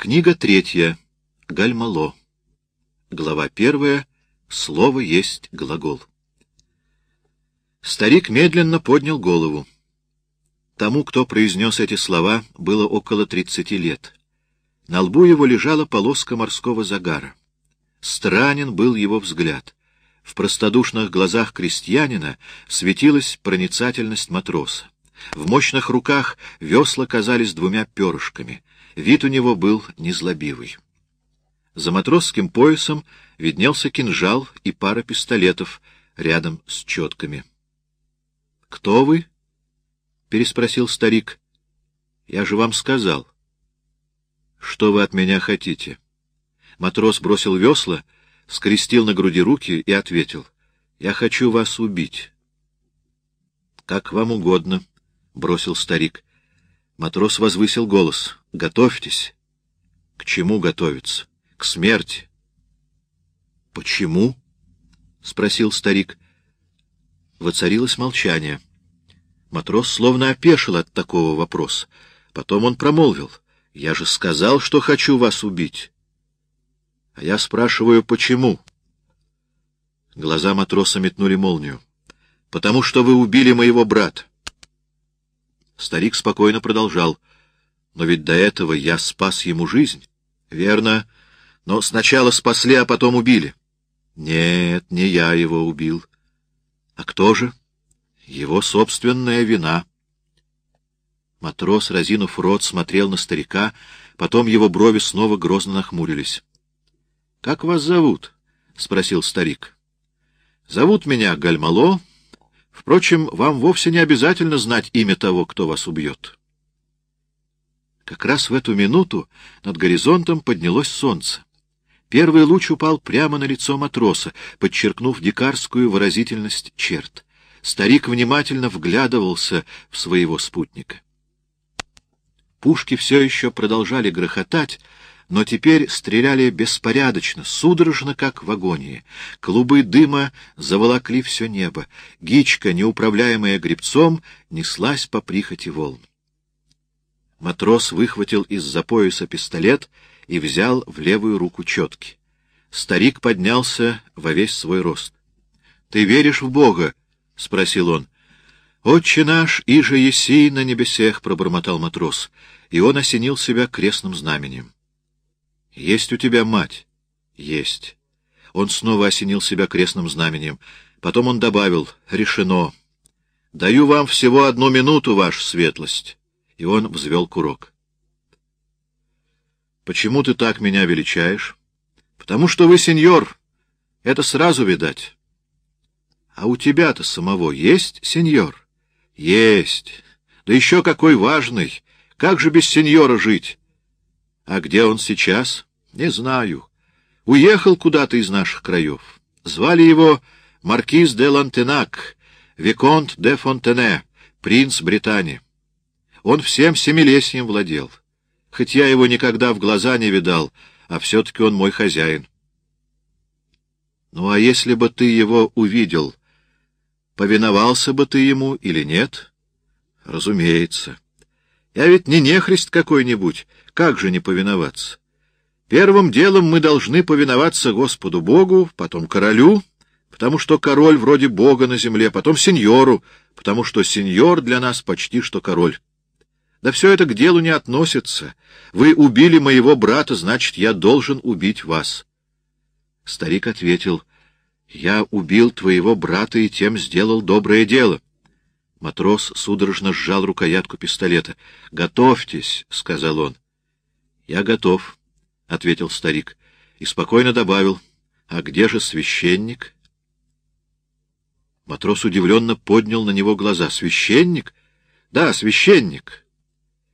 Книга третья. Гальмало. Глава первая. Слово есть глагол. Старик медленно поднял голову. Тому, кто произнес эти слова, было около тридцати лет. На лбу его лежала полоска морского загара. Странен был его взгляд. В простодушных глазах крестьянина светилась проницательность матроса. В мощных руках весла казались двумя перышками. Вид у него был незлобивый. За матросским поясом виднелся кинжал и пара пистолетов рядом с четками. — Кто вы? — переспросил старик. — Я же вам сказал. — Что вы от меня хотите? Матрос бросил весла, скрестил на груди руки и ответил. — Я хочу вас убить. — Как вам угодно, — бросил старик. Матрос возвысил голос. — Готовьтесь. — К чему готовиться? — К смерти. — Почему? — спросил старик. Воцарилось молчание. Матрос словно опешил от такого вопроса. Потом он промолвил. — Я же сказал, что хочу вас убить. — А я спрашиваю, почему? Глаза матроса метнули молнию. — Потому что вы убили моего брата. Старик спокойно продолжал. Но ведь до этого я спас ему жизнь. Верно. Но сначала спасли, а потом убили. Нет, не я его убил. А кто же? Его собственная вина. Матрос, разинув рот, смотрел на старика, потом его брови снова грозно нахмурились. — Как вас зовут? — спросил старик. — Зовут меня Гальмало, Впрочем, вам вовсе не обязательно знать имя того, кто вас убьет. Как раз в эту минуту над горизонтом поднялось солнце. Первый луч упал прямо на лицо матроса, подчеркнув дикарскую выразительность черт. Старик внимательно вглядывался в своего спутника. Пушки все еще продолжали грохотать, но теперь стреляли беспорядочно, судорожно, как в агонии. Клубы дыма заволокли все небо. Гичка, неуправляемая гребцом, неслась по прихоти волн. Матрос выхватил из-за пояса пистолет и взял в левую руку четки. Старик поднялся во весь свой рост. — Ты веришь в Бога? — спросил он. — Отче наш, иже еси на небесех, — пробормотал матрос, и он осенил себя крестным знаменем. Есть у тебя мать? Есть. Он снова осенил себя крестным знаменем. Потом он добавил, решено. Даю вам всего одну минуту, ваша светлость. И он взвел курок. Почему ты так меня величаешь? Потому что вы сеньор. Это сразу видать. А у тебя-то самого есть сеньор? Есть. Да еще какой важный. Как же без сеньора жить? А где он сейчас? Не знаю. Уехал куда-то из наших краев. Звали его Маркиз де Лантенак, Виконт де Фонтене, принц Британии. Он всем семилесьем владел. Хоть я его никогда в глаза не видал, а все-таки он мой хозяин. Ну, а если бы ты его увидел, повиновался бы ты ему или нет? Разумеется. Я ведь не нехрист какой-нибудь, как же не повиноваться? Первым делом мы должны повиноваться Господу Богу, потом королю, потому что король вроде Бога на земле, потом сеньору, потому что сеньор для нас почти что король. Да все это к делу не относится. Вы убили моего брата, значит, я должен убить вас. Старик ответил, — Я убил твоего брата и тем сделал доброе дело. Матрос судорожно сжал рукоятку пистолета. — Готовьтесь, — сказал он. — Я готов. — ответил старик и спокойно добавил, — А где же священник? Матрос удивленно поднял на него глаза. — Священник? — Да, священник.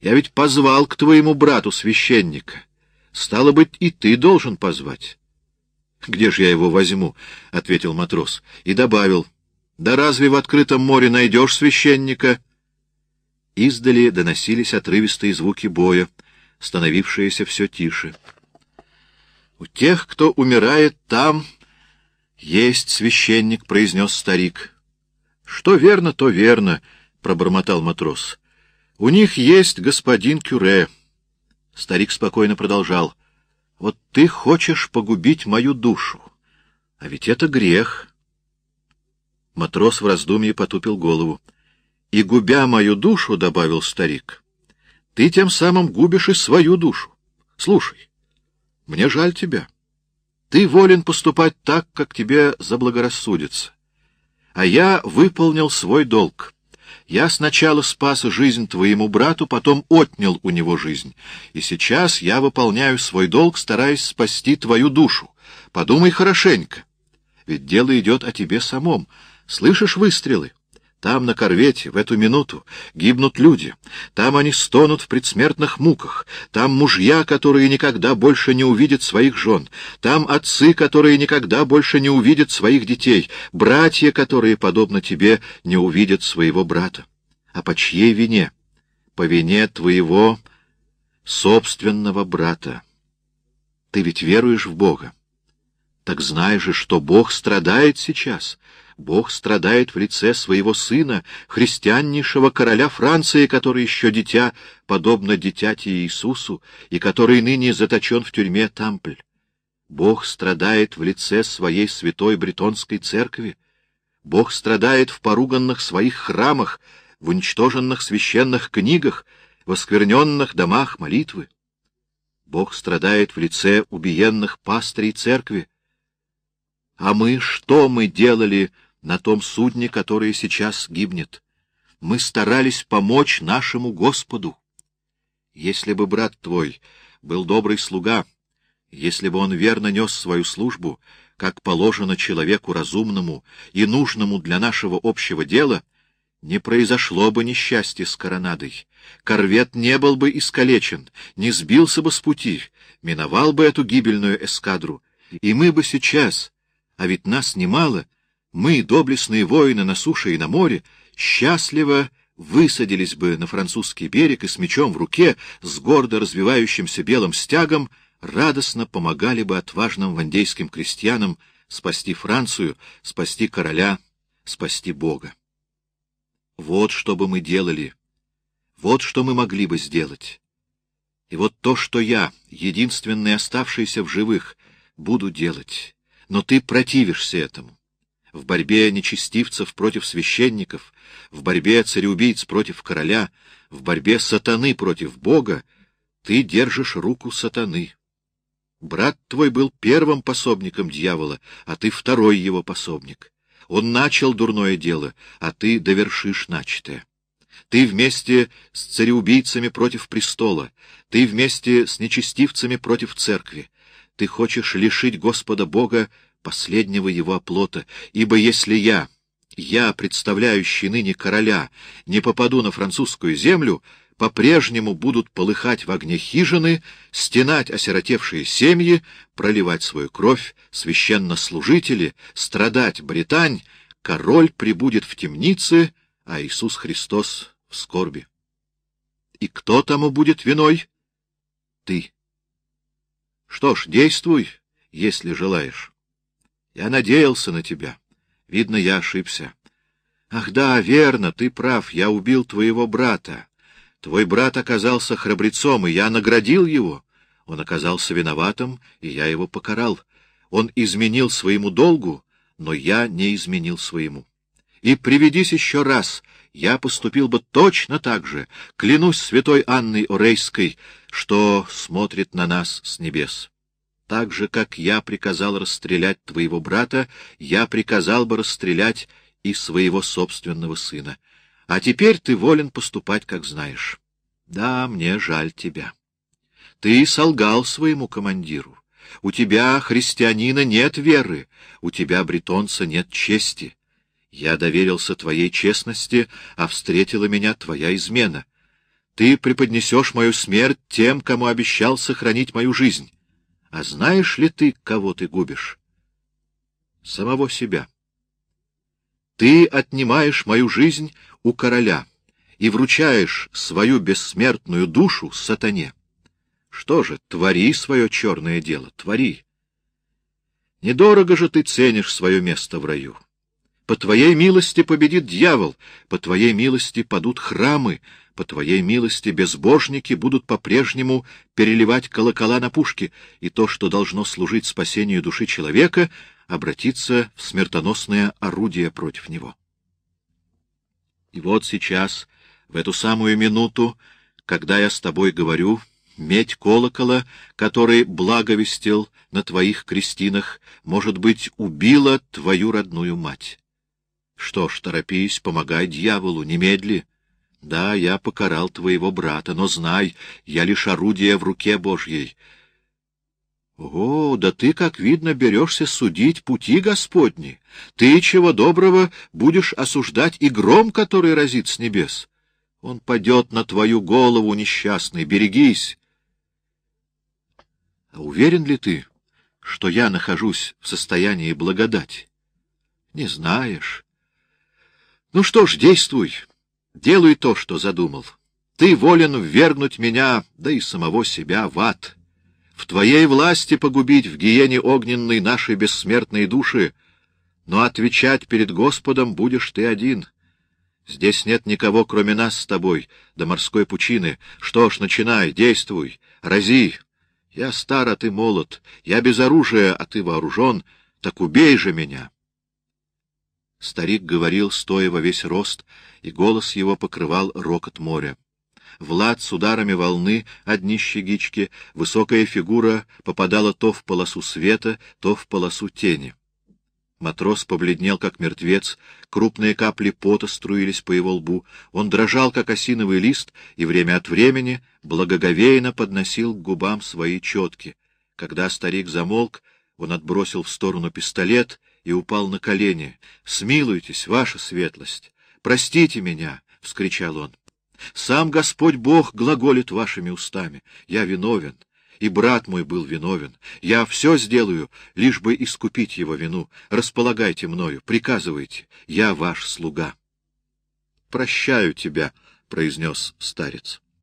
Я ведь позвал к твоему брату священника. Стало быть, и ты должен позвать. — Где же я его возьму? — ответил матрос и добавил. — Да разве в открытом море найдешь священника? Издали доносились отрывистые звуки боя, становившиеся все тише. — У тех, кто умирает там, есть священник, — произнес старик. — Что верно, то верно, — пробормотал матрос. — У них есть господин Кюре. Старик спокойно продолжал. «Вот ты хочешь погубить мою душу, а ведь это грех». Матрос в раздумье потупил голову. «И губя мою душу, — добавил старик, — ты тем самым губишь и свою душу. Слушай, мне жаль тебя. Ты волен поступать так, как тебе заблагорассудится. А я выполнил свой долг. Я сначала спас жизнь твоему брату, потом отнял у него жизнь. И сейчас я выполняю свой долг, стараясь спасти твою душу. Подумай хорошенько. Ведь дело идет о тебе самом. Слышишь выстрелы? Там, на корвете, в эту минуту, гибнут люди. Там они стонут в предсмертных муках. Там мужья, которые никогда больше не увидят своих жен. Там отцы, которые никогда больше не увидят своих детей. Братья, которые, подобно тебе, не увидят своего брата. А по чьей вине? По вине твоего собственного брата. Ты ведь веруешь в Бога. Так знаешь же, что Бог страдает сейчас — Бог страдает в лице своего сына, христианнейшего короля Франции, который еще дитя, подобно дитяти Иисусу, и который ныне заточен в тюрьме Тампль. Бог страдает в лице своей святой бретонской церкви. Бог страдает в поруганных своих храмах, в уничтоженных священных книгах, в оскверненных домах молитвы. Бог страдает в лице убиенных пастырей церкви. А мы, что мы делали на том судне, которое сейчас гибнет. Мы старались помочь нашему Господу. Если бы брат твой был добрый слуга, если бы он верно нес свою службу, как положено человеку разумному и нужному для нашего общего дела, не произошло бы несчастье с коронадой. Корвет не был бы искалечен, не сбился бы с пути, миновал бы эту гибельную эскадру, и мы бы сейчас, а ведь нас немало, мы, доблестные воины на суше и на море, счастливо высадились бы на французский берег и с мечом в руке, с гордо развивающимся белым стягом, радостно помогали бы отважным вандейским крестьянам спасти Францию, спасти короля, спасти Бога. Вот что бы мы делали, вот что мы могли бы сделать. И вот то, что я, единственный оставшийся в живых, буду делать. Но ты противишься этому в борьбе нечестивцев против священников, в борьбе цареубийц против короля, в борьбе сатаны против Бога, ты держишь руку сатаны. Брат твой был первым пособником дьявола, а ты второй его пособник. Он начал дурное дело, а ты довершишь начатое. Ты вместе с цареубийцами против престола, ты вместе с нечестивцами против церкви. Ты хочешь лишить Господа Бога последнего его оплота, ибо если я, я, представляющий ныне короля, не попаду на французскую землю, по-прежнему будут полыхать в огне хижины, стенать осиротевшие семьи, проливать свою кровь священнослужители, страдать Британь, король прибудет в темнице, а Иисус Христос в скорби. И кто тому будет виной? Ты. Что ж, действуй, если желаешь. Я надеялся на тебя. Видно, я ошибся. Ах да, верно, ты прав, я убил твоего брата. Твой брат оказался храбрецом, и я наградил его. Он оказался виноватым, и я его покарал. Он изменил своему долгу, но я не изменил своему. И приведись еще раз, я поступил бы точно так же, клянусь святой Анной Орейской, что смотрит на нас с небес. Так же, как я приказал расстрелять твоего брата, я приказал бы расстрелять и своего собственного сына. А теперь ты волен поступать, как знаешь. Да, мне жаль тебя. Ты солгал своему командиру. У тебя, христианина, нет веры, у тебя, бретонца, нет чести. Я доверился твоей честности, а встретила меня твоя измена. Ты преподнесешь мою смерть тем, кому обещал сохранить мою жизнь. А знаешь ли ты, кого ты губишь? Самого себя. Ты отнимаешь мою жизнь у короля и вручаешь свою бессмертную душу сатане. Что же, твори свое черное дело, твори. Недорого же ты ценишь свое место в раю. По твоей милости победит дьявол, по твоей милости падут храмы, по твоей милости безбожники будут по-прежнему переливать колокола на пушки, и то, что должно служить спасению души человека, обратится в смертоносное орудие против него. И вот сейчас, в эту самую минуту, когда я с тобой говорю, медь колокола, который благовестил на твоих крестинах, может быть, убила твою родную мать. Что ж, торопись, помогай дьяволу, немедли. Да, я покарал твоего брата, но знай, я лишь орудие в руке Божьей. О, да ты, как видно, берешься судить пути Господни. Ты, чего доброго, будешь осуждать и гром, который разит с небес. Он падет на твою голову, несчастный, берегись. А уверен ли ты, что я нахожусь в состоянии благодати? Не знаешь. Ну что ж, действуй, делай то, что задумал. Ты волен ввергнуть меня, да и самого себя, в ад. В твоей власти погубить в гиене огненной наши бессмертные души, но отвечать перед Господом будешь ты один. Здесь нет никого, кроме нас с тобой, до морской пучины. Что ж, начинай, действуй, рази. Я стар, а ты молод, я без оружия, а ты вооружен, так убей же меня. Старик говорил, стоя во весь рост, и голос его покрывал рокот моря. Влад с ударами волны, одни щегички, высокая фигура попадала то в полосу света, то в полосу тени. Матрос побледнел, как мертвец, крупные капли пота струились по его лбу, он дрожал, как осиновый лист, и время от времени благоговейно подносил к губам свои четки. Когда старик замолк, он отбросил в сторону пистолет и упал на колени. — Смилуйтесь, ваша светлость! Простите меня! — вскричал он. — Сам Господь Бог глаголит вашими устами. Я виновен, и брат мой был виновен. Я все сделаю, лишь бы искупить его вину. Располагайте мною, приказывайте. Я ваш слуга. — Прощаю тебя, — произнес старец.